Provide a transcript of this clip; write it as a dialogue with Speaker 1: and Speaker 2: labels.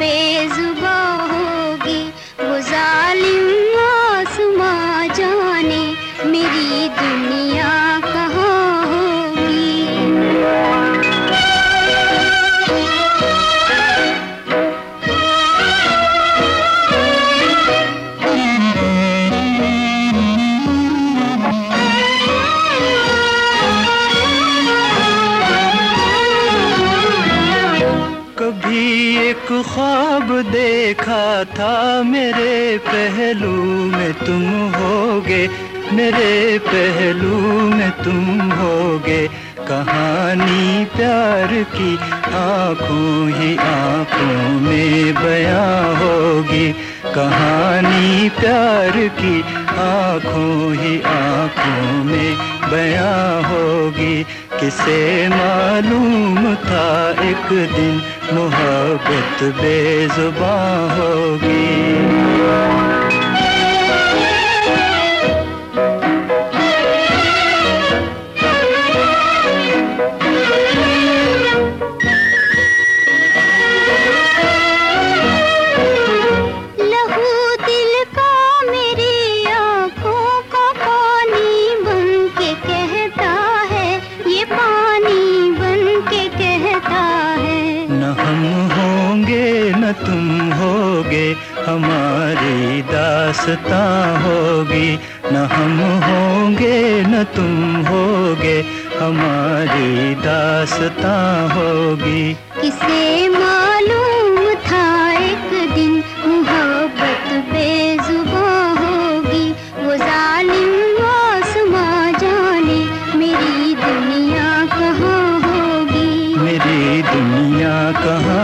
Speaker 1: pesu
Speaker 2: देखा था मेरे पहलू में तुम होगे, मेरे पहलू में तुम होगे। कहानी प्यार की आँखों ही आँखों में बयां होगी। कहानी प्यार की आँखों ही आँखों में बयां होगी। किसे मालूम था एक दिन मोहब्बत बेजुबा होगी। हमारी दासता होगी। न हम होंगे न तुम होगे। हमारी दासता होगी।
Speaker 1: किसे मालूम था एक दिन मोहब्बत बेजुबा होगी। वो जालिम आसमा जाने मेरी दुनिया कहाँ होगी।
Speaker 2: मेरी दुनिया कहाँ